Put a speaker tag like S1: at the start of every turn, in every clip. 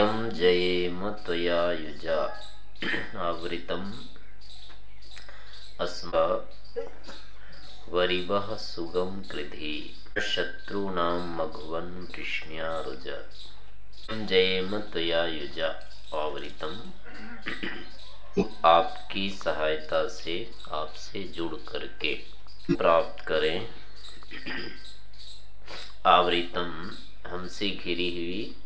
S1: वयं जयेम त्वया युजा। आवृतम् अस्म वरिवः सुगम कृधि। शत्रूणां मघुवन वृष्ण्यारुज जयेम युजा। आवृतम। आपकी सहायता से आपसे जुड़ करके प्राप्त करें। आवृतम हमसे घिरी हुई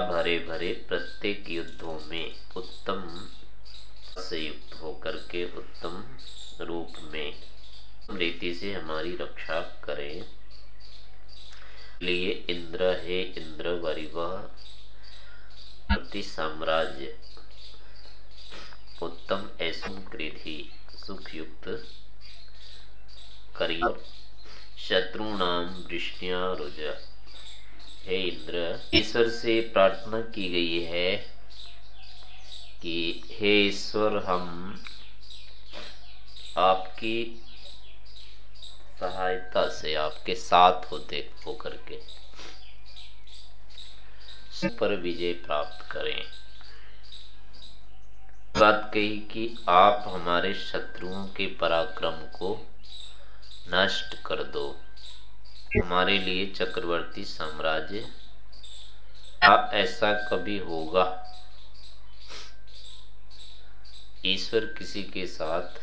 S1: भरे भरे प्रत्येक युद्धों में उत्तम से युक्त होकर के उत्तम रूप में रीति से हमारी रक्षा करें। लिए इंद्र हे इंद्र वरिवह साम्राज्य उत्तम ऐसा कृधि सुख युक्त करिए शत्रु नाम वृष्णिया रुज। हे इंद्र, ईश्वर से प्रार्थना की गई है कि हे ईश्वर, हम आपकी सहायता से, आपके साथ होते होकर के पर विजय प्राप्त करें। बात कही कि आप हमारे शत्रुओं के पराक्रम को नष्ट कर दो। हमारे लिए चक्रवर्ती साम्राज्य। आप ऐसा कभी होगा? ईश्वर किसी के साथ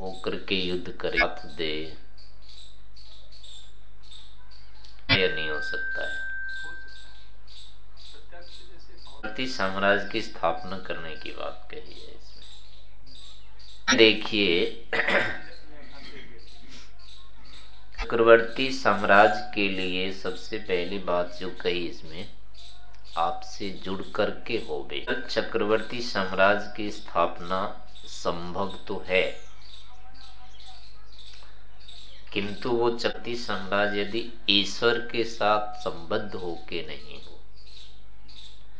S1: होकर के युद्ध करे दे। यह नहीं हो सकता है। भारतीय साम्राज्य की स्थापना करने की बात कही है इसमें। देखिए चक्रवर्ती साम्राज्य के लिए सबसे पहली बात जो कही इसमें, आपसे जुड़ करके हो गई चक्रवर्ती साम्राज्य की स्थापना संभव तो है, किंतु वो चक्रवर्ती साम्राज्य यदि ईश्वर के साथ संबद्ध होके नहीं हो,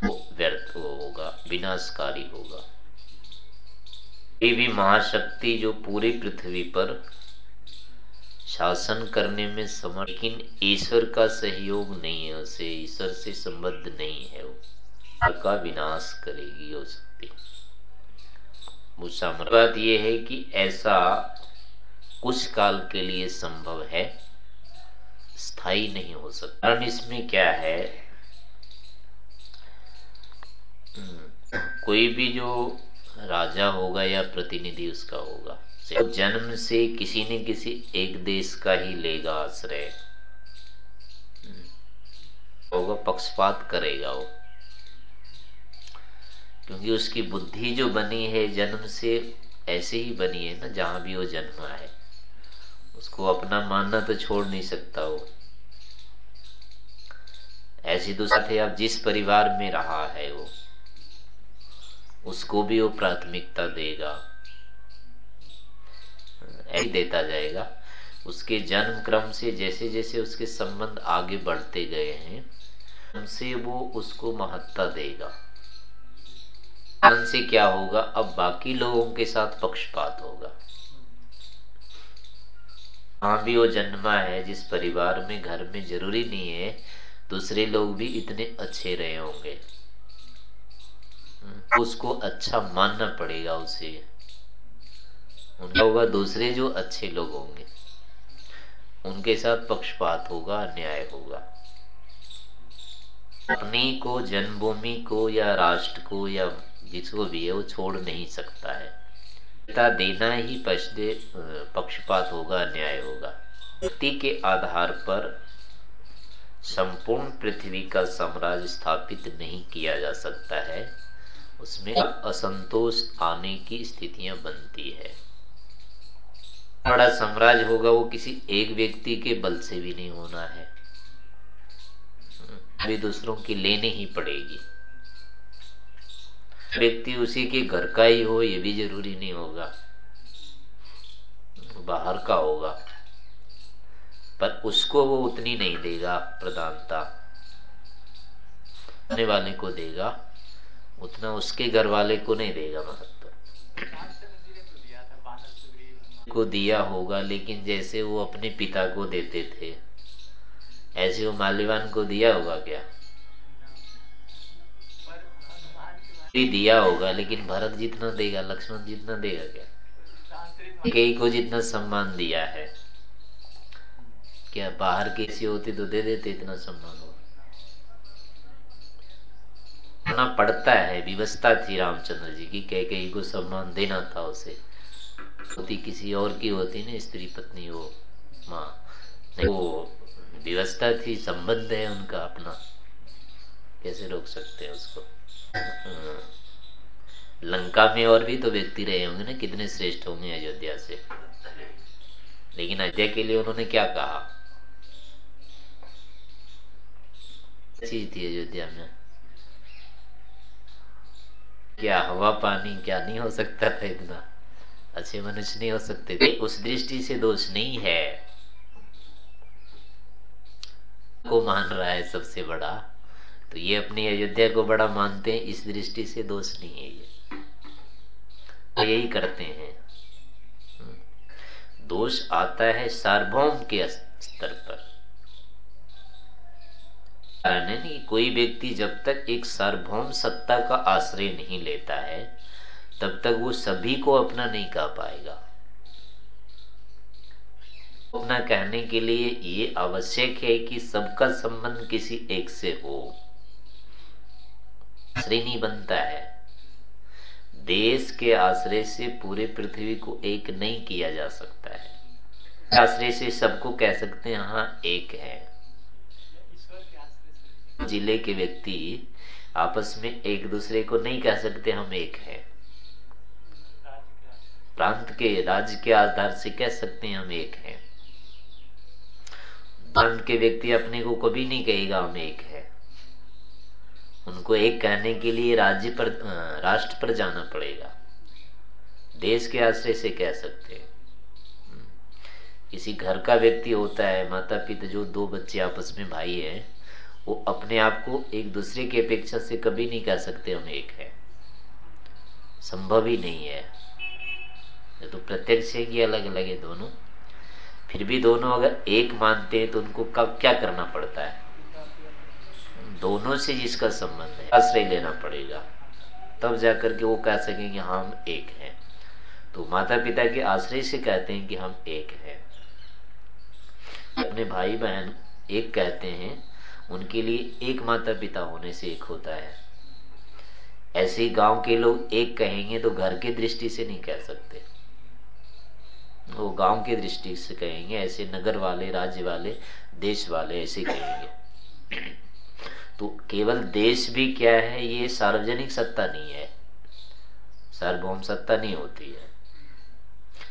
S1: वो व्यर्थ होगा, विनाशकारी होगा। ये भी महाशक्ति जो पूरी पृथ्वी पर शासन करने में समर्थ, लेकिन ईश्वर का सहयोग नहीं है उसे, ईश्वर से संबद्ध नहीं है वो। का विनाश करेगी वो शक्ति। बात यह है कि ऐसा कुछ काल के लिए संभव है, स्थायी नहीं हो सकता। कारण इसमें क्या है? कोई भी जो राजा होगा या प्रतिनिधि उसका होगा तो जन्म से किसी न किसी एक देश का ही लेगा आश्रय। होगा पक्षपात करेगा वो। क्योंकि उसकी बुद्धि जो बनी है जन्म से, ऐसे ही बनी है ना, जहाँ भी वो जन्मा है उसको अपना मानना तो छोड़ नहीं सकता वो। ऐसी दूसरा थे अब जिस परिवार में रहा है वो, उसको भी वो प्राथमिकता देगा। ऐसे देता जाएगा। उसके जन्म क्रम से, जैसे जैसे उसके संबंध आगे बढ़ते गए हैं उनसे वो उसको महत्ता देगा। से क्या होगा? अब बाकी लोगों के साथ पक्षपात होगा। हाँ भी वो जन्मा है, जिस परिवार में घर में ज़रूरी नहीं है, दूसरे लोग भी इतने अच्छे रहे होंगे। उसको अच्छा मानना पड़ेगा उसे। उनका होगा दूसरे जो अच्छे लोग होंगे, उनके साथ पक्षपात होगा, अन्याय होगा। अपनी को, जन्मभूमि को, या राष्ट्र को, या जिसको भी है, वो छोड़ नहीं सकता है। देना ही पक्षपात होगा, अन्याय होगा। व्यक्ति के आधार पर संपूर्ण पृथ्वी का साम्राज्य स्थापित नहीं किया जा सकता है। उसमें असंतोष आने की स्थितियाँ बनती है। बड़ा साम्राज्य होगा, वो किसी एक व्यक्ति के बल से भी नहीं होना है। भी दूसरों की लेने ही पड़ेगी। व्यक्ति उसी के घर का ही हो, ये भी ज़रूरी नहीं होगा। बाहर का होगा। पर उसको वो उतनी नहीं देगा प्रधानता। वाले को देगा, उतना उसके घर वाले को नहीं देगा महत्व। को दिया होगा, लेकिन जैसे वो अपने पिता को देते थे, ऐसे वो माल्यवान को दिया होगा क्या? भी दिया होगा, लेकिन भरत जितना देगा, लक्ष्मण जितना देगा क्या? कई को जितना सम्मान दिया है। क्या बाहर की ऐसी होती तो दे देते इतना सम्मान हो पड़ता है, व्यवस्था थी रामचंद्र जी की कई कई को सम्मान देना था उसे। होती किसी और की होती ना स्त्री पत्नी हो माँ। वो व्यवस्था थी, संबंध है उनका अपना। कैसे रोक सकते हैं उसको? हाँ। लंका में और भी तो व्यक्ति रहे होंगे ना, कितने श्रेष्ठ होंगे अयोध्या से। लेकिन अयोध्या के लिए उन्होंने क्या कहा? चीज़ थी अयोध्या में। क्या हवा पानी, क्या नहीं हो सकता था इतना? अच्छे मनुष्य नहीं हो सकते थे। उस दृष्टि से दोष नहीं है। को मान रहा है सबसे बड़ा। तो ये अपनी अयोध्या को बड़ा मानते हैं, इस दृष्टि से दोष नहीं है ये। तो यही करते हैं। हम्म। दोष आता है सार्वभौम के स्तर पर। नहीं कोई व्यक्ति जब तक एक सार्वभौम सत्ता का आश्रय नहीं लेता है तब तक वो सभी को अपना नहीं कह पाएगा। अपना कहने के लिए ये आवश्यक है कि सबका संबंध किसी एक से हो। नहीं बनता है। देश के आश्रय से पूरे पृथ्वी को एक नहीं किया जा सकता है। आश्रय से सबको कह सकते हैं हाँ एक है। ज़िले के व्यक्ति आपस में एक दूसरे को नहीं कह सकते, हम एक हैं। प्रांत के राज्य के आधार से कह सकते हैं, हम एक हैं। प्रांत के व्यक्ति अपने को कभी नहीं कहेगा, हम एक है। उनको एक कहने के लिए राज्य पर राष्ट्र पर जाना पड़ेगा। देश के आश्रय से कह सकते हैं। हम्म। किसी घर का व्यक्ति होता है माता पिता जो दो बच्चे आपस में भाई हैं, वो अपने आप को एक दूसरे की अपेक्षा से कभी नहीं कह सकते, हम एक है। संभव ही नहीं है। ये तो प्रत्यक्ष है कि अलग अलग है दोनों? फिर भी दोनों अगर एक मानते हैं तो उनको कब क्या करना पड़ता है? दोनों से जिसका संबंध है, आश्रय लेना पड़ेगा। तब जाकर के वो कह सकेंगे हम एक हैं। तो माता पिता के आश्रय से कहते हैं कि हम एक हैं। अपने भाई बहन एक कहते हैं, उनके लिए एक माता पिता होने से एक होता है। ऐसे गाँव के लोग एक कहेंगे तो घर की दृष्टि से नहीं कह सकते। वो गाँव की दृष्टि से कहेंगे, ऐसे नगर वाले, राज्य वाले, देश वाले ऐसे कहेंगे। तो केवल देश भी क्या है, ये सार्वजनिक सत्ता नहीं है। सार्वभौम सत्ता नहीं होती है।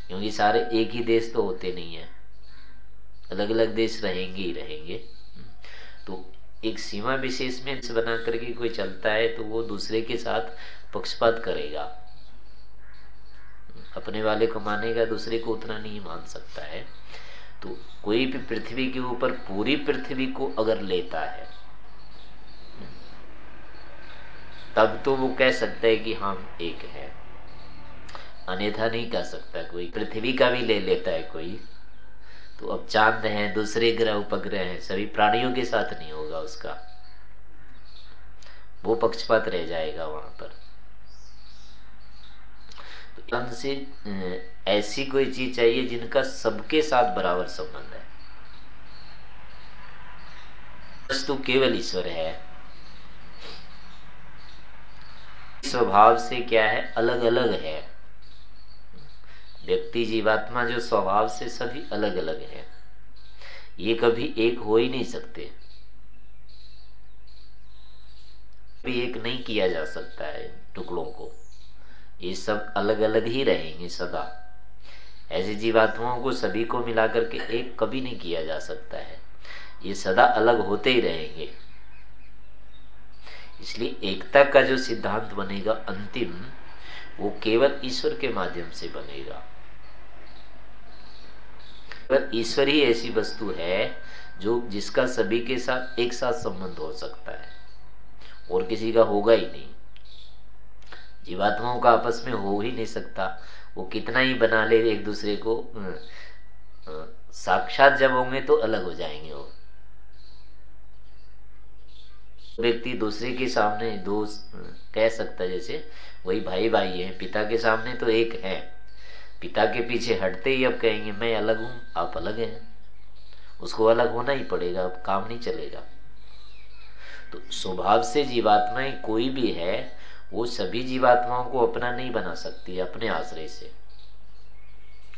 S1: क्योंकि सारे एक ही देश तो होते नहीं है। अलग अलग देश रहेंगे ही रहेंगे। तो एक सीमा विशेष में बना करके कोई चलता है तो वो दूसरे के साथ पक्षपात करेगा। अपने वाले को मानेगा, दूसरे को उतना नहीं मान सकता है। तो कोई भी पृथ्वी के ऊपर, पूरी पृथ्वी को अगर लेता है, तब तो वो कह सकता है कि हम एक है। अन्यथा नहीं कह सकता कोई। पृथ्वी का भी ले लेता है कोई। तो अब चाँद है, दूसरे ग्रह उपग्रह हैं, सभी प्राणियों के साथ नहीं होगा उसका। वो पक्षपात रह जाएगा वहाँ पर। तो से ऐसी कोई चीज़ चाहिए जिनका सबके साथ बराबर संबंध है। वस्तु केवल ईश्वर है। स्वभाव से क्या है? अलग अलग है। व्यक्ति जीवात्मा जो स्वभाव से सभी अलग अलग है। ये कभी एक हो ही नहीं सकते। भी एक नहीं किया जा सकता है टुकड़ों को। ये सब अलग अलग ही रहेंगे सदा। ऐसे जीवात्माओं को सभी को मिलाकर के एक कभी नहीं किया जा सकता है। ये सदा अलग होते ही रहेंगे। इसलिए एकता का जो सिद्धांत बनेगा अंतिम, वो केवल ईश्वर के माध्यम से बनेगा। ईश्वर ही ऐसी वस्तु है, जो जिसका सभी के साथ एक साथ संबंध हो सकता है। और किसी का होगा ही नहीं। जीवात्माओं का आपस में हो ही नहीं सकता। वो कितना ही बना ले एक दूसरे को साक्षात जब होंगे तो अलग हो जाएँगे वो। व्यक्ति दूसरे के सामने दो कह सकता है जैसे, वही भाई भाई है। पिता के सामने तो एक है। पिता के पीछे हटते ही अब कहेंगे, मैं अलग हूँ, आप अलग हैं। उसको अलग होना ही पड़ेगा, अब काम नहीं चलेगा। तो स्वभाव से जीवात्माएँ कोई भी है वो सभी जीवात्माओं को अपना नहीं बना सकती है अपने आश्रय से।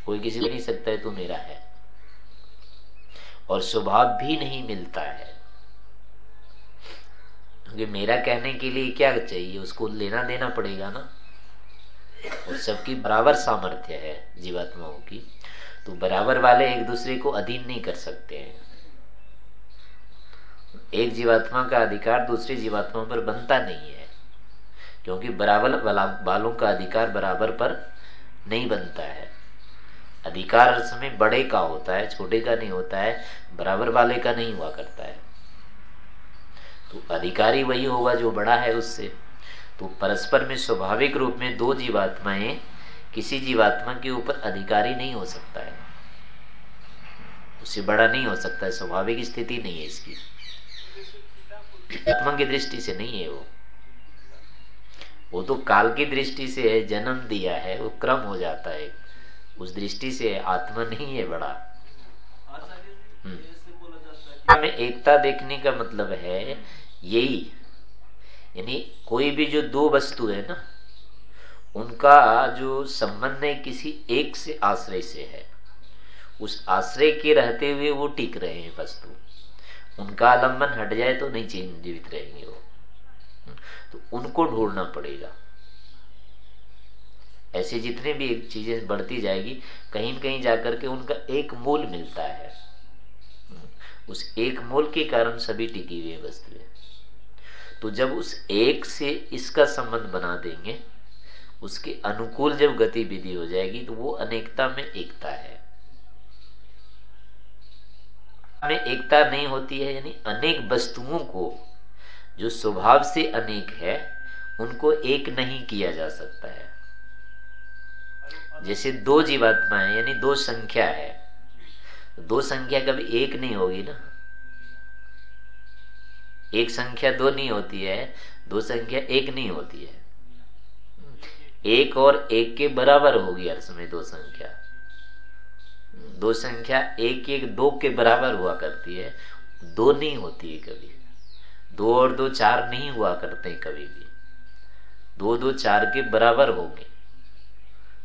S1: कोई किसी को नहीं सकता है तो मेरा है। और स्वभाव भी नहीं मिलता है। क्योंकि मेरा कहने के लिए क्या चाहिए? उसको लेना देना पड़ेगा ना। और सबकी बराबर सामर्थ्य है जीवात्माओं की। तो बराबर वाले एक दूसरे को अधीन नहीं कर सकते हैं। एक जीवात्मा का अधिकार दूसरी जीवात्मा पर बनता नहीं है। क्योंकि बराबर वालों का अधिकार बराबर पर नहीं बनता है। अधिकार में बड़े का होता है, छोटे का नहीं होता है, बराबर वाले का नहीं हुआ करता है। तो अधिकारी वही होगा जो बड़ा है उससे। तो परस्पर में स्वाभाविक रूप में दो जीवात्माएँ, किसी जीवात्मा के ऊपर अधिकारी नहीं हो सकता है। उससे बड़ा नहीं हो सकता है, स्वाभाविक स्थिति नहीं है इसकी। आत्मा की दृष्टि से नहीं है वो। वो तो काल की दृष्टि से है, जन्म दिया है, वो क्रम हो जाता है। उस दृष्टि से आत्मा नहीं है बड़ा। हम्म। में एकता देखने का मतलब है यही। यानी कोई भी जो दो वस्तु है ना, उनका जो संबंध है किसी एक से आश्रय से है। उस आश्रय के रहते हुए वो टिक रहे हैं वस्तु। उनका आलंबन हट जाए तो नहीं जीवित रहेंगे वो। तो उनको ढूंढना पड़ेगा। ऐसे जितने भी चीज़ें बढ़ती जाएगी, कहीं कहीं जाकर के उनका एक मूल मिलता है। उस एक मूल के कारण सभी टिकी हुई वस्तुएँ। तो जब उस एक से इसका संबंध बना देंगे, उसके अनुकूल जब गतिविधि हो जाएगी तो वो अनेकता में एकता है। में एकता नहीं होती है, यानी अनेक वस्तुओं को जो स्वभाव से अनेक है, उनको एक नहीं किया जा सकता है। जैसे दो जीवात्मा है, यानी दो संख्या है। दो संख्या कभी एक नहीं होगी ना। एक संख्या दो नहीं होती है, दो संख्या एक नहीं होती है। एक और एक के बराबर होगी हर समय दो संख्या। दो संख्या एक एक दो के बराबर हुआ करती है, दो नहीं होती है कभी। दो और दो चार नहीं हुआ करते कभी भी। दो दो चार के बराबर होंगे।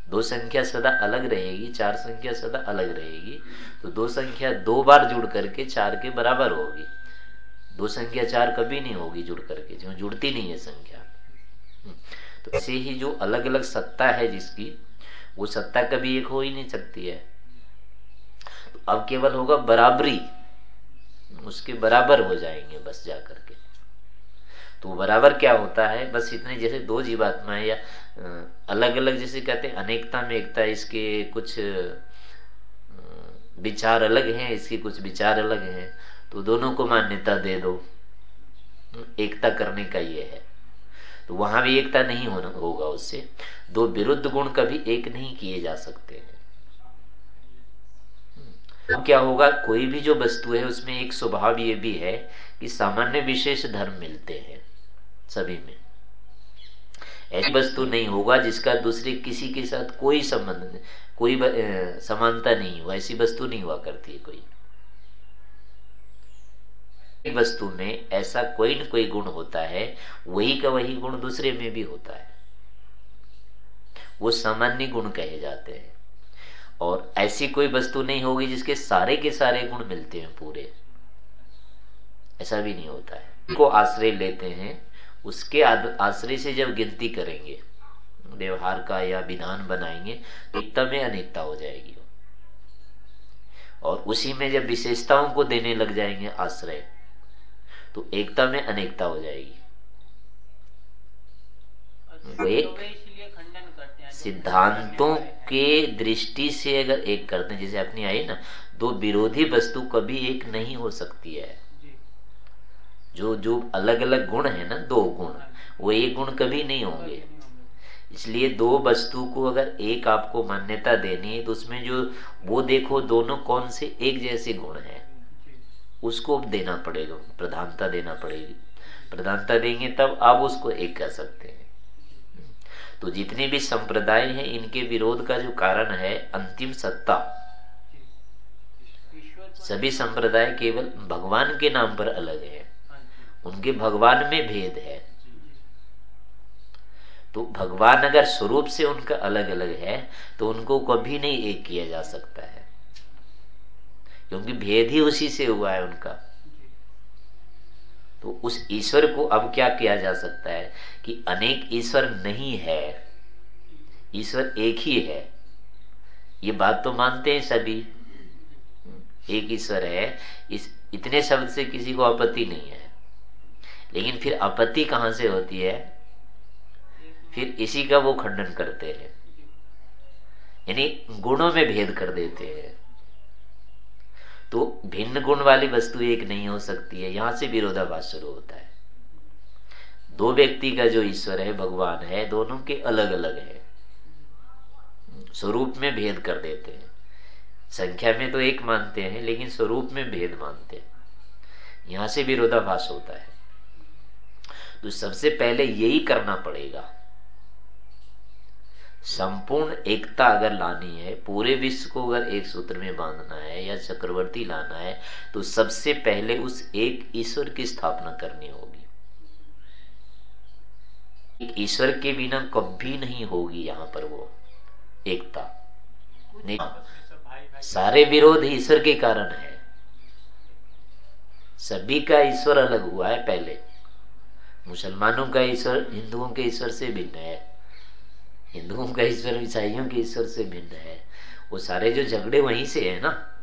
S1: दो संख्या सदा अलग रहेगी, चार संख्या सदा अलग रहेगी। तो दो संख्या दो बार जुड़ करके चार के बराबर होगी। दो संख्या चार कभी नहीं होगी जुड़ करके, जो जुड़ती नहीं है संख्या। हम्म। तो ऐसे ही जो अलग अलग सत्ता है जिसकी, वो सत्ता कभी एक हो ही नहीं सकती है। तो अब केवल होगा बराबरी। उसके बराबर हो जाएँगे बस जा करके तो बराबर क्या होता है? बस इतने जैसे दो जीवात्माएँ या अलग अलग जैसे कहते हैं, अनेकता में एकता, इसके कुछ विचार अलग हैं, इसके कुछ विचार अलग हैं तो दोनों को मान्यता दे दो। एकता करने का ये है। तो वहाँ भी एकता नहीं होना होगा उससे। दो विरुद्ध गुण कभी एक नहीं किए जा सकते हैं। तो क्या होगा? कोई भी जो वस्तु है, उसमें एक स्वभाव ये भी है कि सामान्य विशेष धर्म मिलते हैं सभी में। ऐसी वस्तु नहीं होगा जिसका दूसरे किसी के साथ कोई संबंध कोई समानता नहीं हो, ऐसी वस्तु नहीं हुआ करती है कोई। वस्तु में ऐसा कोई न कोई गुण होता है, वही का वही गुण दूसरे में भी होता है। वो सामान्य गुण कहे जाते हैं। और ऐसी कोई वस्तु नहीं होगी जिसके सारे के सारे गुण मिलते हैं पूरे। ऐसा भी नहीं होता है। को आश्रय लेते हैं उसके आश्रय से जब गिनती करेंगे व्यवहार का या विधान बनाएँगे तो एकता में अनेकता हो जाएगी। और उसी में जब विशेषताओं को देने लग जाएँगे आश्रय तो एकता में अनेकता हो जाएगी। अच्छा, एक सिद्धांतों के दृष्टि से अगर एक करते हैं, जैसे अपनी आई ना दो विरोधी वस्तु कभी एक नहीं हो सकती है। जो जो अलग अलग गुण है ना, दो गुण, वो एक गुण कभी नहीं होंगे। इसलिए दो वस्तु को अगर एक आपको मान्यता देनी है तो उसमें जो, वो देखो दोनों कौन से एक जैसे गुण है, उसको देना पड़ेगा, प्रधानता देना पड़ेगी। प्रधानता देंगे तब आप उसको एक कह सकते हैं। तो जितने भी संप्रदाय हैं, इनके विरोध का जो कारण है, अंतिम सत्ता। सभी संप्रदाय केवल भगवान के नाम पर अलग है। उनके भगवान में भेद है। तो भगवान अगर स्वरूप से उनका अलग अलग है तो उनको कभी नहीं एक किया जा सकता है। क्योंकि भेद ही उसी से हुआ है उनका। तो उस ईश्वर को अब क्या किया जा सकता है कि अनेक ईश्वर नहीं है, ईश्वर एक ही है। ये बात तो मानते हैं सभी। एक ईश्वर है, इस, इतने शब्द से किसी को आपत्ति नहीं है। लेकिन फिर आपत्ति कहाँ से होती है? फिर इसी का वो खंडन करते हैं। यानी गुणों में भेद कर देते हैं। तो भिन्न गुण वाली वस्तु एक नहीं हो सकती है। यहाँ से विरोधाभास शुरू होता है। दो व्यक्ति का जो ईश्वर है, भगवान है, दोनों के अलग अलग है। स्वरूप में भेद कर देते हैं। संख्या में तो एक मानते हैं, लेकिन स्वरूप में भेद मानते हैं। यहाँ से विरोधाभास होता है। तो सबसे पहले यही करना पड़ेगा। संपूर्ण एकता अगर लानी है, पूरे विश्व को अगर एक सूत्र में बांधना है या चक्रवर्ती लाना है तो सबसे पहले उस एक ईश्वर की स्थापना करनी होगी। एक ईश्वर के बिना कभी नहीं होगी यहाँ पर वो एकता। सारे विरोध ईश्वर के कारण है। सभी का ईश्वर अलग हुआ है पहले। मुसलमानों का ईश्वर, हिंदुओं के ईश्वर से भिन्न है। हिंदुओं का ईश्वर, ईसाइयों के ईश्वर से भिन्न है। वो सारे जो झगड़े वहीं से है ना।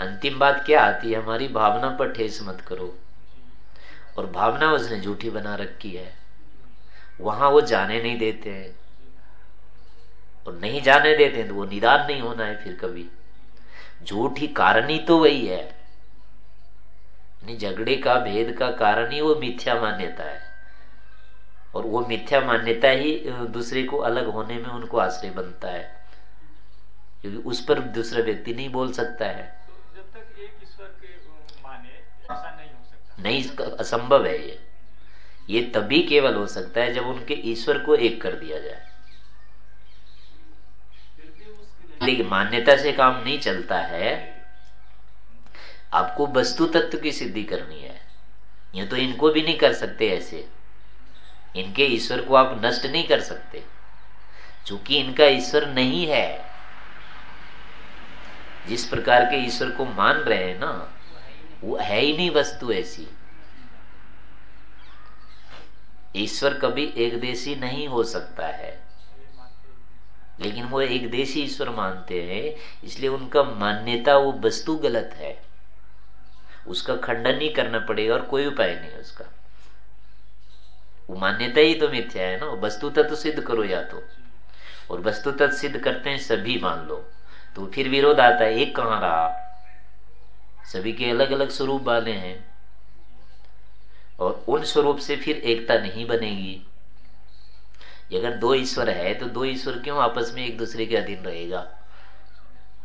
S1: अंतिम बात क्या आती है? हमारी भावना पर ठेस मत करो। और भावना उसने झूठी बना रखी है। वहाँ वो जाने नहीं देते हैं। और नहीं जाने देते हैं तो वो निदान नहीं होना है फिर कभी। झूठ ही कारण ही तो वही है। झगड़े का, भेद का कारण ही वो मिथ्या मान्यता है। और वो मिथ्या मान्यता ही दूसरे को अलग होने में उनको आश्रय बनता है। क्योंकि उस पर दूसरा व्यक्ति नहीं बोल सकता है।
S2: तो जब तक एक ईश्वर के माने ऐसा नहीं सकता।
S1: नहीं असंभव है ये। ये तभी केवल हो सकता है जब उनके ईश्वर को एक कर दिया जाए। लेकिन मान्यता से काम नहीं चलता है। आपको वस्तु तत्व की सिद्धि करनी है। ये तो इनको भी नहीं कर सकते ऐसे। इनके ईश्वर को आप नष्ट नहीं कर सकते। चूँकि इनका ईश्वर नहीं है, जिस प्रकार के ईश्वर को मान रहे हैं ना, वो है ही नहीं वस्तु ऐसी। ईश्वर कभी एक देशी नहीं हो सकता है, लेकिन वो एक देशी ईश्वर मानते हैं, इसलिए उनका मान्यता वो वस्तु गलत है। उसका खंडन ही करना पड़ेगा और कोई उपाय नहीं उसका। वो मान्यता ही तो मिथ्या है ना? वस्तु तत्व सिद्ध करो या तो। और वस्तु तत्व सिद्ध करते हैं सभी मान लो। तो फिर विरोध आता है, एक कहाँ रहा? सभी के अलग अलग स्वरूप वाले हैं। और उन स्वरूप से फिर एकता नहीं बनेगी। अगर दो ईश्वर है तो दो ईश्वर क्यों आपस में एक दूसरे के अधीन रहेगा?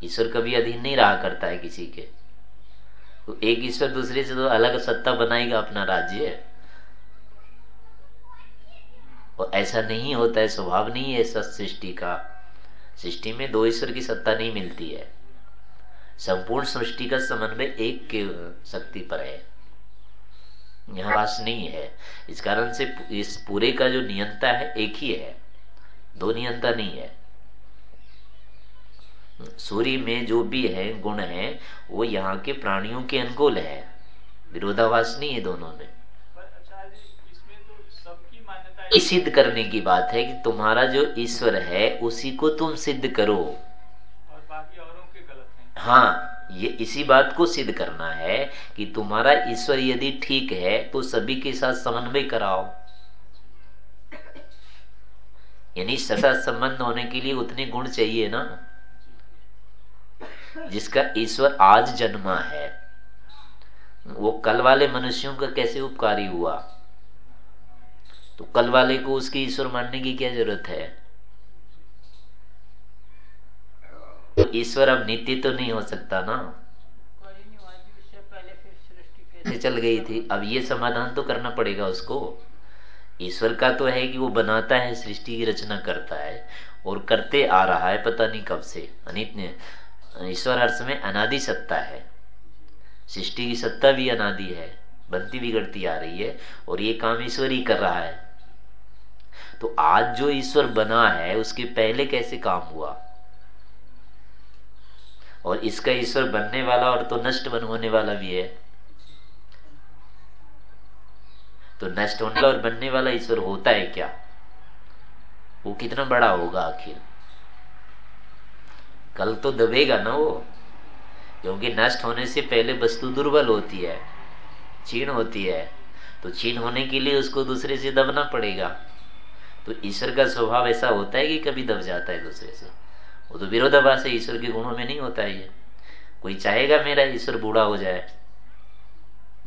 S1: ईश्वर कभी अधीन नहीं रहा करता है किसी के। तो एक ईश्वर दूसरे से तो अलग सत्ता बनाएगा अपना राज्य। और ऐसा नहीं होता है, स्वभाव नहीं है सृष्टि का। सृष्टि में दो ईश्वर की सत्ता नहीं मिलती है। संपूर्ण सृष्टि का समन्वय एक के शक्ति पर है। यहाँ पास नहीं है। इस कारण से इस पूरे का जो नियंता है, एक ही है। दो नियंता नहीं है। सूर्य में जो भी है, गुण है, वो यहाँ के प्राणियों के अनुकूल है। विरोधाभास नहीं है दोनों में। सिद्ध करने की बात है कि तुम्हारा जो ईश्वर है उसी को तुम सिद्ध करो।
S2: और बाकी औरों के गलत हैं।
S1: हाँ ये इसी बात को सिद्ध करना है कि तुम्हारा ईश्वर यदि ठीक है तो सभी के साथ समन्वय कराओ। यानी ससा संबंध होने के लिए उतने गुण चाहिए ना। जिसका ईश्वर आज जन्मा है वो कल वाले मनुष्यों का कैसे उपकारी हुआ? तो कल वाले को उसके ईश्वर मानने की क्या ज़रूरत है? ईश्वर अब नित्य तो नहीं हो सकता ना। से चल गई थी। अब ये समाधान तो करना पड़ेगा उसको। ईश्वर का तो है कि वो बनाता है, सृष्टि की रचना करता है और करते आ रहा है, पता नहीं कब से। अनित ईश्वर हर समय अनादि सत्ता है। सृष्टि की सत्ता भी अनादि है। बनती बिगड़ती आ रही है और ये काम ईश्वर ही कर रहा है। तो आज जो ईश्वर बना है, उसके पहले कैसे काम हुआ? और इसका ईश्वर बनने वाला और तो नष्ट बन होने वाला भी है। तो नष्ट होने और बनने वाला ईश्वर होता है क्या? वो कितना बड़ा होगा आखिर? कल तो दबेगा ना वो? क्योंकि नष्ट होने से पहले वस्तु दुर्बल होती है छीण होती है। तो छीण होने के लिए उसको दूसरे से दबना पड़ेगा। तो ईश्वर का स्वभाव ऐसा होता है कि कभी दब जाता है दूसरे से। वो तो विरोधाभास है ईश्वर के गुणों में नहीं होता है ये। कोई चाहेगा मेरा ईश्वर बूढ़ा हो जाए?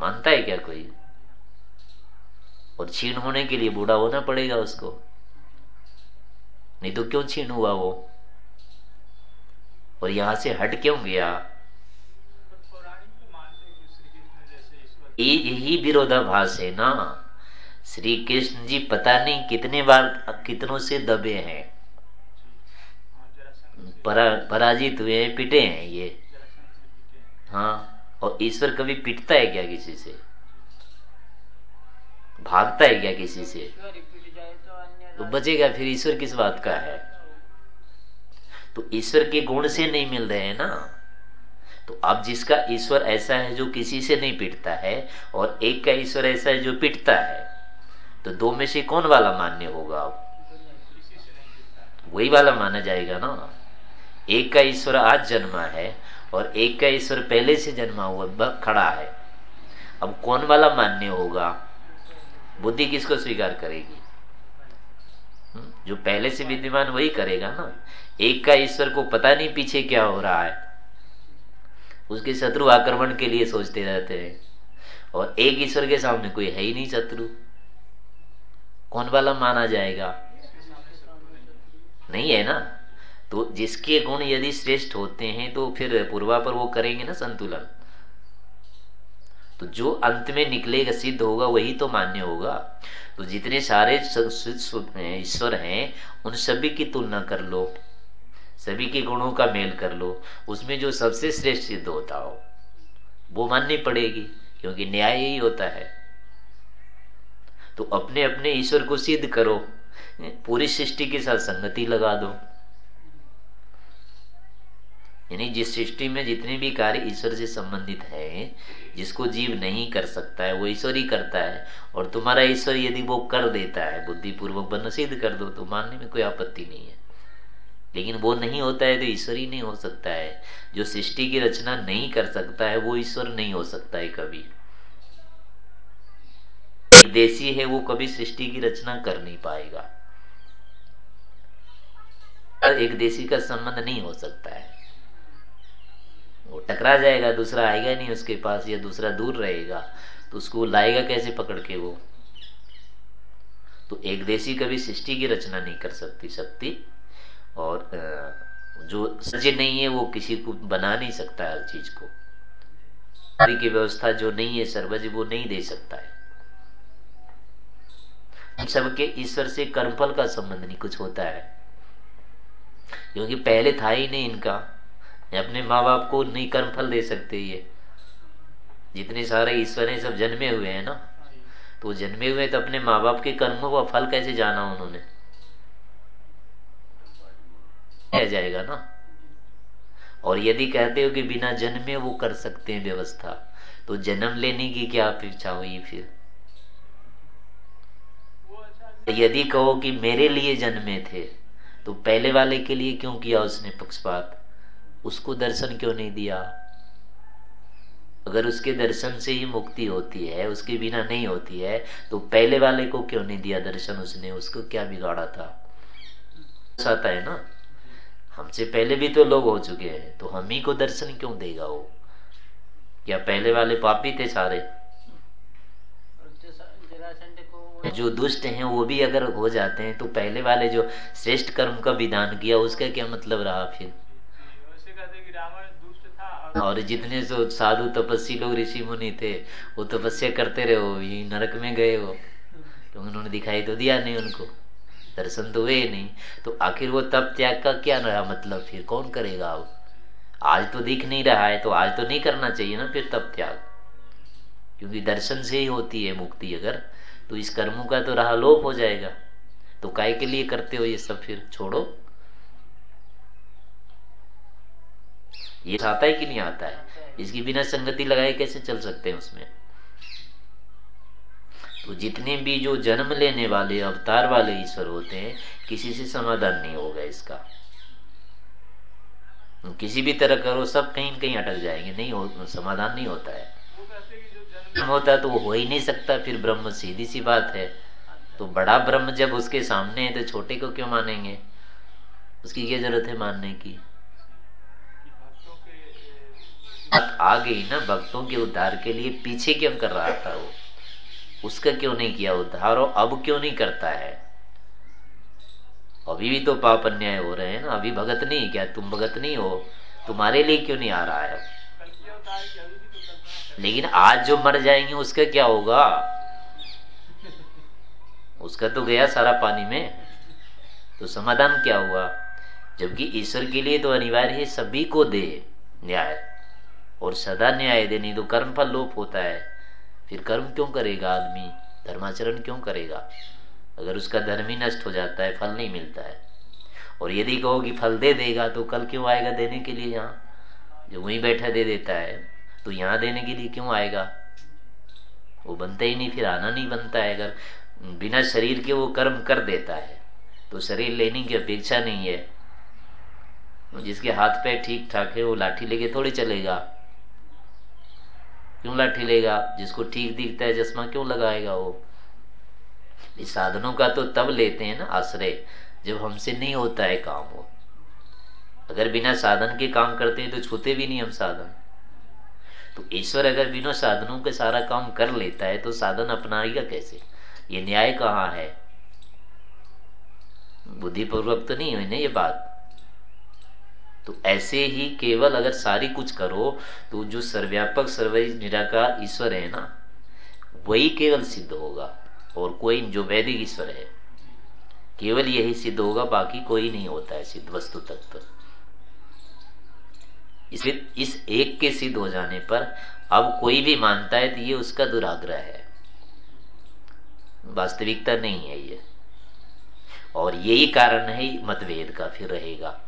S1: मानता है क्या कोई? और छीण होने के लिए बूढ़ा होना पड़ेगा उसको। नहीं तो क्यों छीण हुआ वो? और यहाँ से हट क्यों गया? यही विरोधाभास है ना। श्री कृष्ण जी पता नहीं कितने बार कितनों से दबे हैं। परा, पराजित हुए हैं पिटे हैं ये। हाँ और ईश्वर कभी पिटता है क्या किसी से? भागता है क्या किसी से? तो बचेगा फिर ईश्वर किस बात का है? तो ईश्वर के गुण से नहीं मिल रहे हैं ना। तो अब जिसका ईश्वर ऐसा है जो किसी से नहीं पिटता है और एक का ईश्वर ऐसा है जो पिटता है तो दो में से कौन वाला मान्य होगा? अब वही वाला माना जाएगा ना। एक का ईश्वर आज जन्मा है और एक का ईश्वर पहले से जन्मा हुआ खड़ा है। अब कौन वाला मान्य होगा? बुद्धि किसको स्वीकार करेगी? हम्म, जो पहले से विद्यमान वही करेगा ना। एक का ईश्वर को पता नहीं पीछे क्या हो रहा है। उसके शत्रु आक्रमण के लिए सोचते रहते हैं। और एक ईश्वर के सामने कोई है ही नहीं शत्रु। कौन वाला माना जाएगा? नहीं है ना? तो जिसके गुण यदि श्रेष्ठ होते हैं तो फिर पूर्वा पर वो करेंगे ना संतुलन। तो जो अंत में निकलेगा, सिद्ध होगा, वही तो मान्य होगा। तो जितने सारे ईश्वर हैं, उन सभी की तुलना कर लो। सभी के गुणों का मेल कर लो। उसमें जो सबसे श्रेष्ठ सिद्ध होता हो, वो माननी पड़ेगी, क्योंकि न्याय यही होता है। तो अपने अपने ईश्वर को सिद्ध करो पूरी सृष्टि के साथ संगति लगा दो। यानी जिस सृष्टि में जितने भी कार्य ईश्वर से संबंधित है, जिसको जीव नहीं कर सकता है, वो ईश्वर ही करता है। और तुम्हारा ईश्वर यदि वो कर देता है, बुद्धिपूर्वक बन सिद्ध कर दो तो मानने में कोई आपत्ति नहीं है। लेकिन वो नहीं होता है तो ईश्वर ही नहीं हो सकता है। जो सृष्टि की रचना नहीं कर सकता है, वो ईश्वर नहीं हो सकता है कभी। देशी है, वो कभी सृष्टि की रचना कर नहीं पाएगा। एक देशी का संबंध नहीं हो सकता है। वो टकरा जाएगा, दूसरा आएगा नहीं उसके पास, या दूसरा दूर रहेगा तो उसको लाएगा कैसे पकड़ के वो? तो एक देशी कभी सृष्टि की रचना नहीं कर सकती, शक्ति, और जो सज्ज नहीं है, वो किसी को बना नहीं सकता हर चीज़ को। की व्यवस्था जो नहीं है, सर्वज वो नहीं दे सकता है। सबके ईश्वर से कर्मफल का संबंध नहीं, कुछ होता है। क्योंकि पहले था ही नहीं इनका। अपने माँ बाप को नहीं कर्म फल दे सकते ये। जितने सारे ईश्वर हैं, सब जन्मे हुए हैं ना। तो जन्मे हुए तो अपने माँ बाप के कर्मों का फल कैसे जाना उन्होंने? रह जाएगा ना। और यदि कहते हो कि बिना जन्मे वो कर सकते हैं व्यवस्था तो जन्म लेने की क्या अपेक्षा हुई फिर? यदि कहो कि मेरे लिए जन्मे थे तो पहले वाले के लिए क्यों किया उसने पक्षपात? उसको दर्शन क्यों नहीं दिया? अगर उसके दर्शन से ही मुक्ति होती है, उसके बिना नहीं होती है तो पहले वाले को क्यों नहीं दिया दर्शन उसने? उसको क्या बिगाड़ा था? आता है ना? हमसे पहले भी तो लोग हो चुके हैं तो हम ही को दर्शन क्यों देगा वो? क्या पहले वाले पापी थे सारे? जो दुष्ट हैं, वो भी अगर हो जाते हैं तो पहले वाले जो श्रेष्ठ कर्म का विधान किया, उसका क्या मतलब रहा फिर? और जितने जो साधु तपस्वी लोग ऋषि मुनि थे, वो तपस्या करते रहे हो ये नरक में गए हो तो उन्होंने दिखाई तो दिया नहीं उनको, दर्शन तो हुए नहीं। तो आखिर वो तप त्याग का क्या रहा मतलब फिर? कौन करेगा अब? आज तो दिख नहीं रहा है तो आज तो नहीं करना चाहिए ना फिर तप त्याग? क्योंकि दर्शन से ही होती है मुक्ति अगर। तो इस कर्मों का तो रहा लोप हो जाएगा। तो काय के लिए करते हो ये सब फिर? छोड़ो। ये आता है कि नहीं आता है? इसकी बिना संगति लगाए कैसे चल सकते हैं उसमें? तो जितने भी जो जन्म लेने वाले, अवतार वाले ईश्वर होते हैं, किसी से समाधान नहीं होगा इसका। किसी भी तरह करो, सब कहीं कहीं अटक जाएँगे। नहीं हो, समाधान नहीं होता है। होता तो वो हो ही नहीं सकता, फिर ब्रह्म सीधी सी बात है। तो बड़ा ब्रह्म जब उसके सामने है तो छोटे को क्यों मानेंगे? उसकी क्या ज़रूरत है मानने की? बात आ गई ना, भक्तों के उद्धार के लिए पीछे क्यों कर रहा था वो? उसका क्यों नहीं किया उद्धार और अब क्यों नहीं करता है? अभी भी तो पाप अन्याय हो रहे हैं ना, अभी भगत नहीं क्या? तुम भगत नहीं हो, तुम्हारे लिए क्यों नहीं आ रहा है? लेकिन आज जो मर जाएँगे, उसका क्या होगा? उसका तो गया सारा पानी में। तो समाधान क्या हुआ? जबकि ईश्वर के लिए तो अनिवार्य है, सभी को दे न्याय। और सदा न्याय दे, नहीं तो कर्म फल लोप होता है। फिर कर्म क्यों करेगा आदमी? धर्माचरण क्यों करेगा? अगर उसका धर्म ही नष्ट हो जाता है, फल नहीं मिलता है। और यदि कहो कि फल दे देगा तो कल क्यों आएगा देने के लिए यहाँ? जो वहीं बैठा दे देता है। तो यहाँ देने के लिए क्यों आएगा? वो बनता ही नहीं, फिर आना नहीं बनता है। अगर बिना शरीर के वो कर्म कर देता है तो शरीर लेने की अपेक्षा नहीं है। जिसके हाथ पैर ठीक ठाक है, वो लाठी लेके थोड़ी चलेगा। क्यों लाठी लेगा? जिसको ठीक दिखता है, चश्मा क्यों लगाएगा वो? इस साधनों का तो तब लेते हैं ना आश्रय, जब हमसे नहीं होता है काम वो। अगर बिना साधन के काम करते हैं तो छूते भी नहीं हम साधन। तो ईश्वर अगर बिना साधनों के सारा काम कर लेता है तो साधन अपनाएगा कैसे? ये न्याय कहाँ है? बुद्धिपूर्वक तो नहीं हुई ना ये बात? तो ऐसे ही केवल अगर सारी कुछ करो तो जो सर्व्यापक सर्व निराकार ईश्वर है ना, वही केवल सिद्ध होगा, और कोई जो वैदिक ईश्वर है, केवल यही सिद्ध होगा, बाकी कोई नहीं होता है सिद्ध वस्तु तत्व। इसलिए इस एक के सिद्ध हो जाने पर अब कोई भी मानता है तो ये उसका दुराग्रह है। वास्तविकता नहीं है ये। और यही कारण है, मतभेद का फिर रहेगा।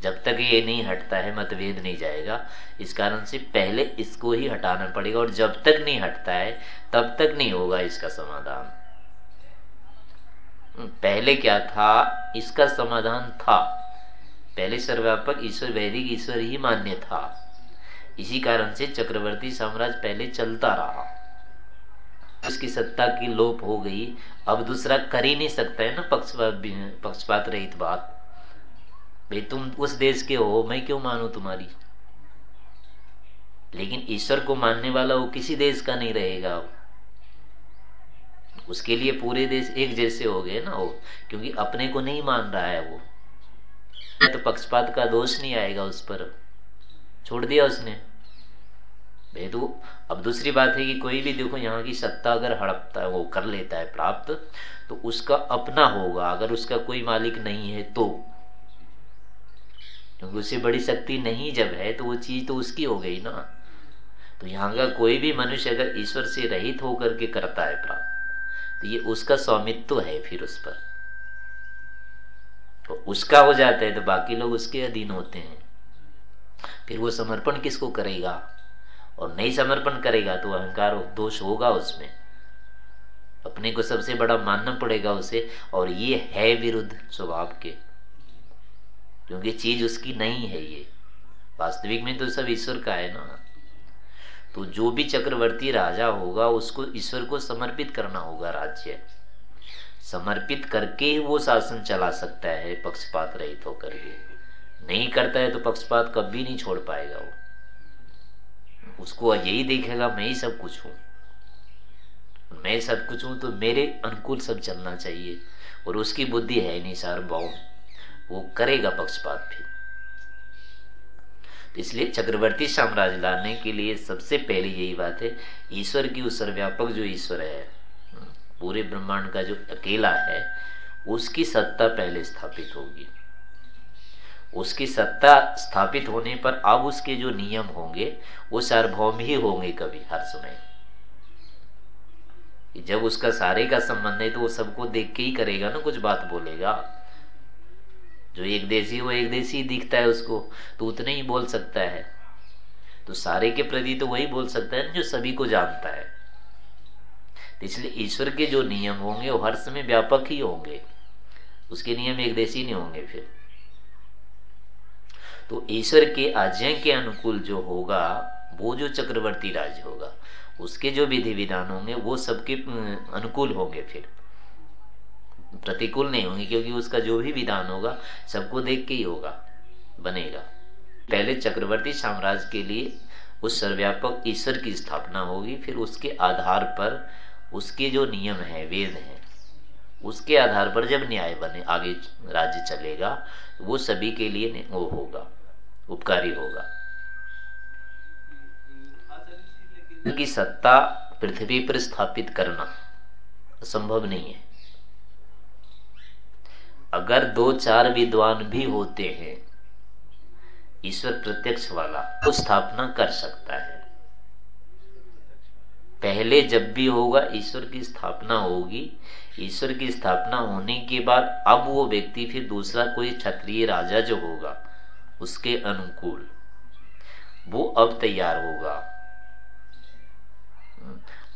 S1: जब तक ये नहीं हटता है, मतभेद नहीं जाएगा। इस कारण से पहले इसको ही हटाना पड़ेगा और जब तक नहीं हटता है, तब तक नहीं होगा इसका समाधान। पहले क्या था? इसका समाधान था। पहले सर्वव्यापक ईश्वर वैदिक ईश्वर ही मान्य था। इसी कारण से चक्रवर्ती साम्राज्य पहले चलता रहा। उसकी सत्ता की लोप हो गई। अब दूसरा कर ही नहीं सकता है ना पक्षपात पक्षपात रहित बात। भाई तुम उस देश के हो, मैं क्यों मानू तुम्हारी? लेकिन ईश्वर को मानने वाला वो किसी देश का नहीं रहेगा। उसके लिए पूरे देश एक जैसे हो गए ना वो, क्योंकि अपने को नहीं मान रहा है वो। तो पक्षपात का दोष नहीं आएगा उस पर। छोड़ दिया उसने। तो अब दूसरी बात है कि कोई भी देखो, यहाँ की सत्ता अगर हड़पता है, वो कर लेता है प्राप्त तो उसका अपना होगा। अगर उसका कोई मालिक नहीं है तो। क्योंकि उससे बड़ी शक्ति नहीं जब है तो वो चीज़ तो उसकी हो गई ना। तो यहाँ का कोई भी मनुष्य अगर ईश्वर से रहित होकर के करता है प्राप्त तो ये उसका स्वामित्व है फिर उस पर। तो उसका हो जाता है तो बाकी लोग उसके अधीन होते हैं। फिर वो समर्पण किसको करेगा? और नहीं समर्पण करेगा तो अहंकार दोष होगा उसमें। अपने को सबसे बड़ा मानना पड़ेगा उसे, और ये है विरुद्ध स्वभाव के। क्योंकि चीज़ उसकी नहीं है ये। वास्तविक में तो सब ईश्वर का है ना। तो जो भी चक्रवर्ती राजा होगा, उसको ईश्वर को समर्पित करना होगा राज्य। समर्पित करके ही वो शासन चला सकता है, पक्षपात रहित होकर के। नहीं करता है तो पक्षपात कभी नहीं छोड़ पाएगा वो। उसको यही देखेगा, मैं ही सब कुछ हूँ। मैं सब कुछ हूँ तो मेरे अनुकूल सब चलना चाहिए। और उसकी बुद्धि है नहीं सार्वभौम वो करेगा पक्षपात फिर। इसलिए चक्रवर्ती साम्राज्य लाने के लिए सबसे पहले यही बात है, ईश्वर की उस सर्वव्यापक जो ईश्वर है पूरे ब्रह्मांड का जो अकेला है, उसकी सत्ता पहले स्थापित होगी। उसकी सत्ता स्थापित होने पर अब उसके जो नियम होंगे, वो सार्वभौम ही होंगे कभी हर समय। जब उसका सारे का संबंध है तो वो सबको देख के ही करेगा ना, कुछ बात बोलेगा। जो एक देशी वो एक देशी दिखता है उसको तो उतने ही बोल सकता है। तो सारे के प्रति तो वही बोल सकता है जो सभी को जानता है। इसलिए ईश्वर के जो नियम होंगे वो हर समय व्यापक ही होंगे। उसके नियम एक देशी नहीं होंगे फिर। तो ईश्वर के आज्ञा के अनुकूल जो होगा, वो जो चक्रवर्ती राज्य होगा, उसके जो विधि विधान होंगे, वो सबके अनुकूल होंगे फिर। प्रतिकूल नहीं होंगे, क्योंकि उसका जो भी विधान होगा, सबको देख के ही होगा, बनेगा। पहले चक्रवर्ती साम्राज्य के लिए उस सर्वव्यापक ईश्वर की स्थापना होगी, फिर उसके आधार पर उसके जो नियम है, वेद हैं, उसके आधार पर जब न्याय बने, आगे राज्य चलेगा, वो सभी के लिए वो होगा, उपकारी होगा। की सत्ता पृथ्वी पर स्थापित करना संभव नहीं है। अगर दो चार विद्वान भी होते हैं, ईश्वर प्रत्यक्ष वाला तो स्थापना कर सकता है। पहले जब भी होगा ईश्वर की स्थापना होगी। ईश्वर की स्थापना होने के बाद अब वो व्यक्ति फिर दूसरा कोई क्षत्रिय राजा जो होगा उसके अनुकूल। वो अब तैयार होगा।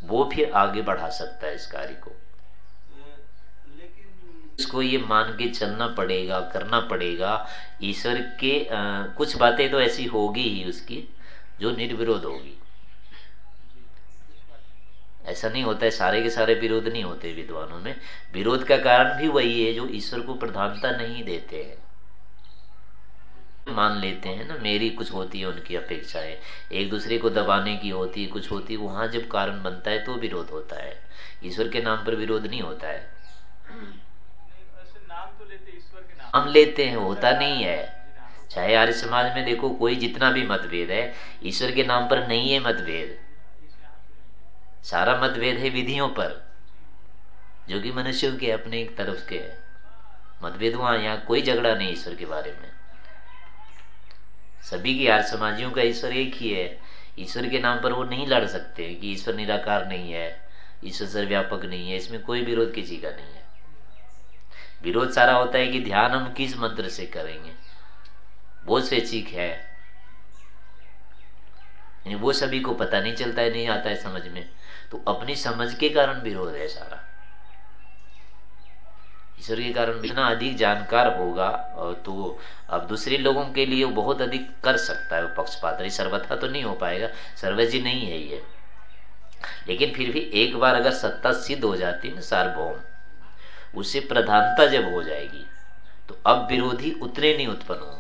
S1: वो फिर आगे बढ़ा सकता है इस कार्य को। इसको ये मान के चलना पड़ेगा करना पड़ेगा। ईश्वर के आ, कुछ बातें तो ऐसी होगी ही उसकी जो निर्विरोध होगी। ऐसा नहीं होता है, सारे के सारे विरोध नहीं होते विद्वानों में। विरोध का कारण भी वही है जो ईश्वर को प्रधानता नहीं देते हैं। मान लेते हैं ना, मेरी कुछ होती है, उनकी अपेक्षाएँ। एक दूसरे को दबाने की होती है, कुछ होती है, वहाँ जब कारण बनता है तो विरोध होता है। ईश्वर के नाम पर विरोध नहीं होता है। नाम तो लेते ईश्वर के नाम हम लेते हैं, होता नहीं है। चाहे आर्य समाज में देखो, कोई जितना भी मतभेद है, ईश्वर के नाम पर नहीं है मतभेद। सारा मतभेद है विधियों पर। जो कि मनुष्यों के अपने एक तरफ़ के है। मतभेद वहाँ यहाँ कोई झगड़ा नहीं ईश्वर के बारे में। सभी की आर्य समाजियों का ईश्वर एक ही है। ईश्वर के नाम पर वो नहीं लड़ सकते कि ईश्वर निराकार नहीं है, ईश्वर सर्वव्यापक नहीं है, इसमें कोई विरोध किसी का नहीं है। विरोध सारा होता है कि ध्यान हम किस मंत्र से करेंगे। वो स्वैच्छिक है। वो सभी को पता नहीं चलता है, नहीं आता है समझ में। तो अपनी समझ के कारण विरोध है सारा। ईश्वर के कारण इतना अधिक जानकार होगा तो अब दूसरे लोगों के लिए बहुत अधिक कर सकता है पक्षपात। सर्वथा तो नहीं हो पाएगा। सर्वजी नहीं है ये। लेकिन फिर भी एक बार अगर सत्ता सिद्ध हो जाती ना, सार्वभौम उसे प्रधानता जब हो जाएगी तो अब विरोधी उतने नहीं उत्पन्न होंगे।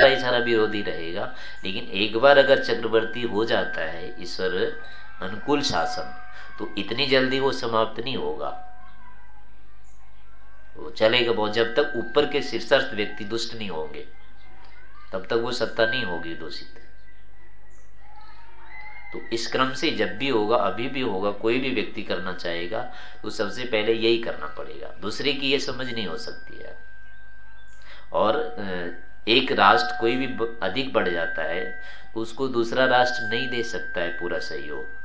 S1: सारा विरोधी रहेगा। लेकिन एक बार अगर चक्रवर्ती हो जाता है, ईश्वर, अनुकूल शासन तो इतनी जल्दी वो समाप्त नहीं होगा। वो चलेगा बहुत। जब तक ऊपर के शीर्षस्थ व्यक्ति दुष्ट नहीं होंगे, तब तक वो सत्ता नहीं होगी दूषित। तो इस क्रम से जब भी होगा, अभी भी होगा, कोई भी व्यक्ति करना चाहेगा तो सबसे पहले यही करना पड़ेगा। दूसरे की ये समझ नहीं हो सकती है। और एक राष्ट्र कोई भी अधिक बढ़ जाता है, उसको दूसरा राष्ट्र नहीं दे सकता है पूरा सहयोग।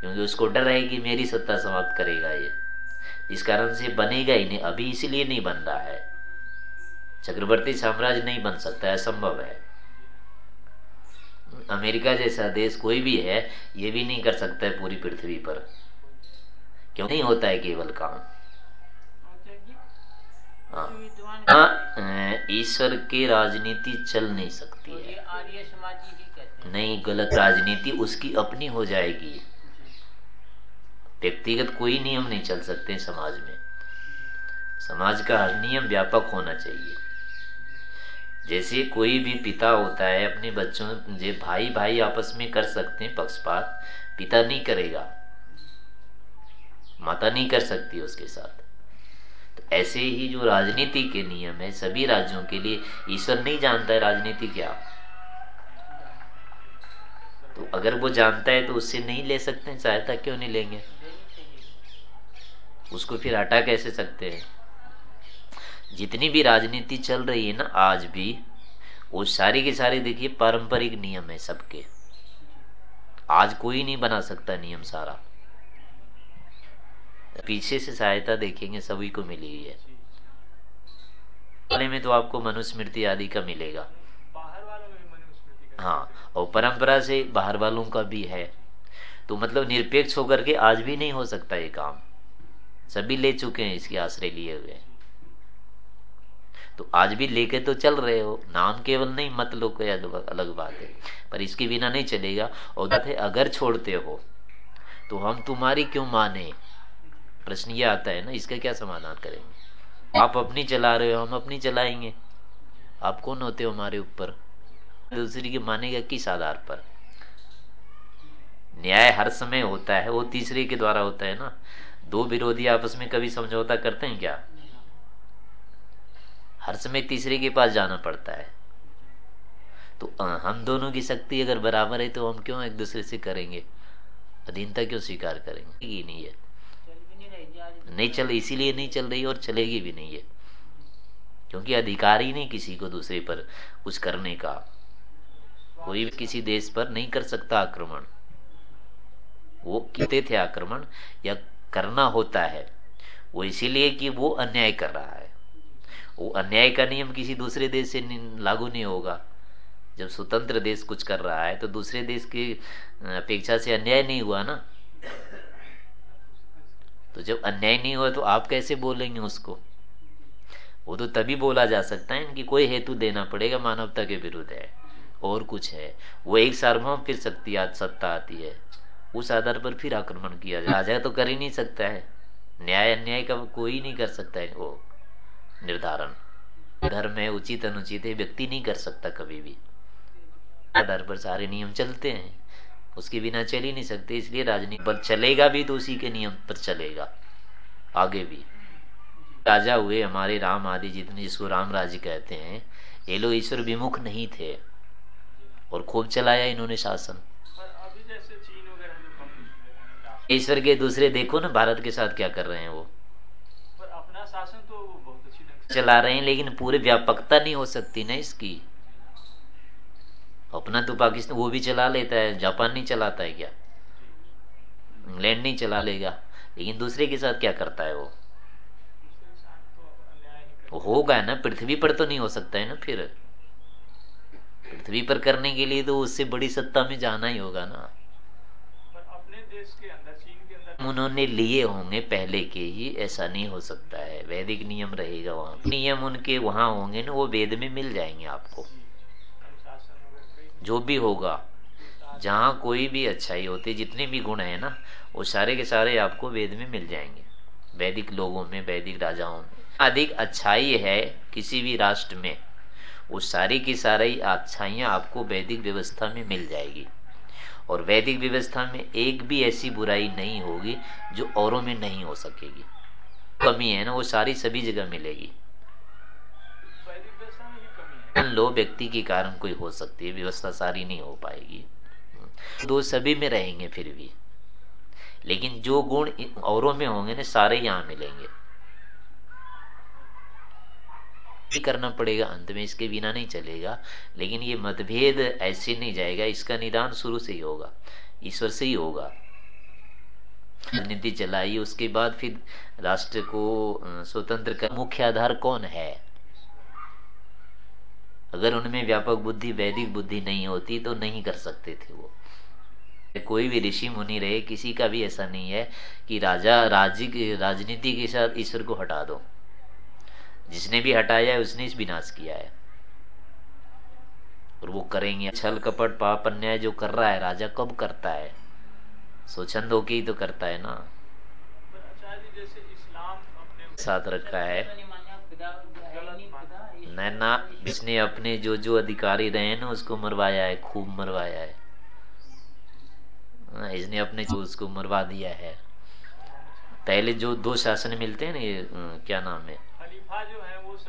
S1: क्योंकि उसको डर है कि मेरी सत्ता समाप्त करेगा ये। इस कारण से बनेगा ही नहीं, अभी इसीलिए नहीं बन रहा है। चक्रवर्ती साम्राज्य नहीं बन सकता है असंभव है। अमेरिका जैसा देश कोई भी है, ये भी नहीं कर सकता है पूरी पृथ्वी पर। क्यों? नहीं होता है केवल काम। ईश्वर की राजनीति चल नहीं सकती है। नहीं गलत राजनीति उसकी अपनी हो जाएगी। व्यक्तिगत कोई नियम नहीं चल सकते समाज में। समाज का हर नियम व्यापक होना चाहिए। जैसे कोई भी पिता होता है अपने बच्चों जे भाई भाई आपस में कर सकते हैं पक्षपात पिता नहीं करेगा। माता नहीं कर सकती उसके साथ। तो ऐसे ही जो राजनीति के नियम है, सभी राज्यों के लिए ईश्वर नहीं जानता है राजनीति क्या। तो अगर वो जानता है तो उससे नहीं ले सकते सहायता क्यों नहीं लेंगे? उसको फिर हटा कैसे सकते हैं? जितनी भी राजनीति चल रही है ना, आज भी, वो सारी की सारी देखिए पारंपरिक नियम है सबके। आज कोई नहीं बना सकता नियम सारा। पीछे से सहायता देखेंगे, सभी को मिली हुई है। में तो आपको मनुस्मृति आदि का मिलेगा। हाँ और परंपरा से बाहर वालों का भी है। तो मतलब निरपेक्ष होकर के आज भी नहीं हो सकता ये काम। सभी ले चुके हैं, इसके आश्रय लिए हुए तो आज भी लेके तो चल रहे हो, नाम केवल नहीं, मत लो कोई अलग बात है। पर इसके बिना नहीं चलेगा। और बात है अगर छोड़ते हो तो हम तुम्हारी क्यों माने? प्रश्न ये आता है ना इसका क्या समाधान करेंगे? आप अपनी चला रहे हो हम अपनी चलाएँगे। आप कौन होते हो हमारे ऊपर? दूसरी की मानेगा किस आधार पर? न्याय हर समय होता है वो तीसरे के द्वारा होता है ना। दो विरोधी आपस में कभी समझौता करते हैं क्या? हर समय तीसरे के पास जाना पड़ता है। तो हम दोनों की शक्ति अगर बराबर है तो हम क्यों एक दूसरे से करेंगे? अधीनता क्यों स्वीकार करेंगे? ये नहीं है। नहीं चल, इसीलिए नहीं चल रही और चलेगी भी नहीं है क्योंकि अधिकार ही नहीं किसी को दूसरे पर कुछ करने का। कोई भी किसी देश पर नहीं कर सकता आक्रमण। वो कहते थे आक्रमण? या करना होता है। वो इसीलिए कि वो अन्याय कर रहा है। वो अन्याय का नियम किसी दूसरे देश से लागू नहीं होगा। जब स्वतंत्र देश कुछ कर रहा है तो दूसरे देश की अपेक्षा से अन्याय नहीं हुआ ना। तो जब अन्याय नहीं हुआ तो आप कैसे बोलेंगे उसको? वो तो तभी बोला जा सकता है कि कोई हेतु देना पड़ेगा, मानवता के विरुद्ध है। और कुछ है। वो एक सार्वभौम फिर शक्ति सत्ता आती है। उस आधार पर फिर आक्रमण किया जाए। राजा तो कर ही नहीं सकता है। न्याय अन्याय का कोई नहीं कर सकता है वो निर्धारण। धर्म है उचित अनुचित व्यक्ति नहीं कर सकता कभी भी। आधार पर सारे नियम चलते हैं। उसके बिना चल ही नहीं सकते इसलिए राजनीति पर चलेगा भी तो उसी के नियम पर चलेगा। आगे भी। राजा हुए हमारे राम आदि जितने जिसको राम राज्य कहते हैं ये लोग ईश्वर विमुख नहीं थे और खूब चलाया इन्होंने शासन। ईश्वर के दूसरे देखो ना भारत के साथ क्या कर रहे हैं वो।
S2: पर अपना शासन तो बहुत अच्छी
S1: चला रहे हैं लेकिन पूरे व्यापकता नहीं हो सकती ना इसकी। अपना तो पाकिस्तान, वो भी चला लेता है, जापान नहीं चलाता है क्या? इंग्लैंड नहीं चला लेगा। लेकिन दूसरे के साथ क्या करता है वो? होगा ना, पृथ्वी पर तो नहीं हो सकता है ना फिर। पृथ्वी पर करने के लिए तो उससे बड़ी सत्ता में जाना ही होगा ना।
S2: अपने देश के अंदर चीन के अंदर
S1: उन्होंने लिए होंगे पहले के ही, ऐसा नहीं हो सकता है। वैदिक नियम रहेगा वहाँ। नियम उनके वहाँ होंगे ना, वो वेद में मिल जाएँगे आपको। जो भी होगा, जहाँ कोई भी अच्छाई होती, जितने भी गुण है ना, वो सारे के सारे आपको वेद में मिल जाएँगे। वैदिक लोगों में, वैदिक राजाओं में। अधिक अच्छाई है किसी भी राष्ट्र में, वो सारी की सारी अच्छाइयाँ आपको वैदिक व्यवस्था में मिल जाएगी। और वैदिक व्यवस्था में एक भी ऐसी बुराई नहीं होगी, जो औरों में नहीं हो सकेगी। कमी है ना, वो सारी सभी जगह मिलेगी। लो व्यक्ति के कारण कोई हो सकती है, व्यवस्था सारी नहीं हो पाएगी। दो सभी में रहेंगे फिर भी। लेकिन जो गुण औरों में होंगे ना, सारे यहाँ मिलेंगे। करना पड़ेगा, अंत में इसके बिना नहीं चलेगा। लेकिन ये मतभेद ऐसे नहीं जाएगा, इसका निदान शुरू से ही होगा, ईश्वर से ही होगा। राजनीति चलाई उसके बाद फिर राष्ट्र को स्वतंत्र कर, मुख्य आधार कौन है? अगर उनमें व्यापक बुद्धि वैदिक बुद्धि नहीं होती तो नहीं कर सकते थे वो। कोई भी ऋषि मुनि रहे किसी का भी ऐसा नहीं है कि राजा राज्य राजनीति के साथ ईश्वर को हटा दो। जिसने भी हटाया है उसने इस विनाश किया है। और वो करेंगे। छल कपट पाप अन्याय जो कर रहा है राजा कब करता है? स्वच्छंद होके ही तो करता है ना। साथ रखा है। नैना इसने अपने जो जो अधिकारी रहे ना उसको मरवाया है खूब मरवाया है। हाँ, इसने अपने जो उसको मरवा दिया है। पहले जो दो शासन मिलते हैं ना ये क्या नाम है?
S2: खलीफा जो है वो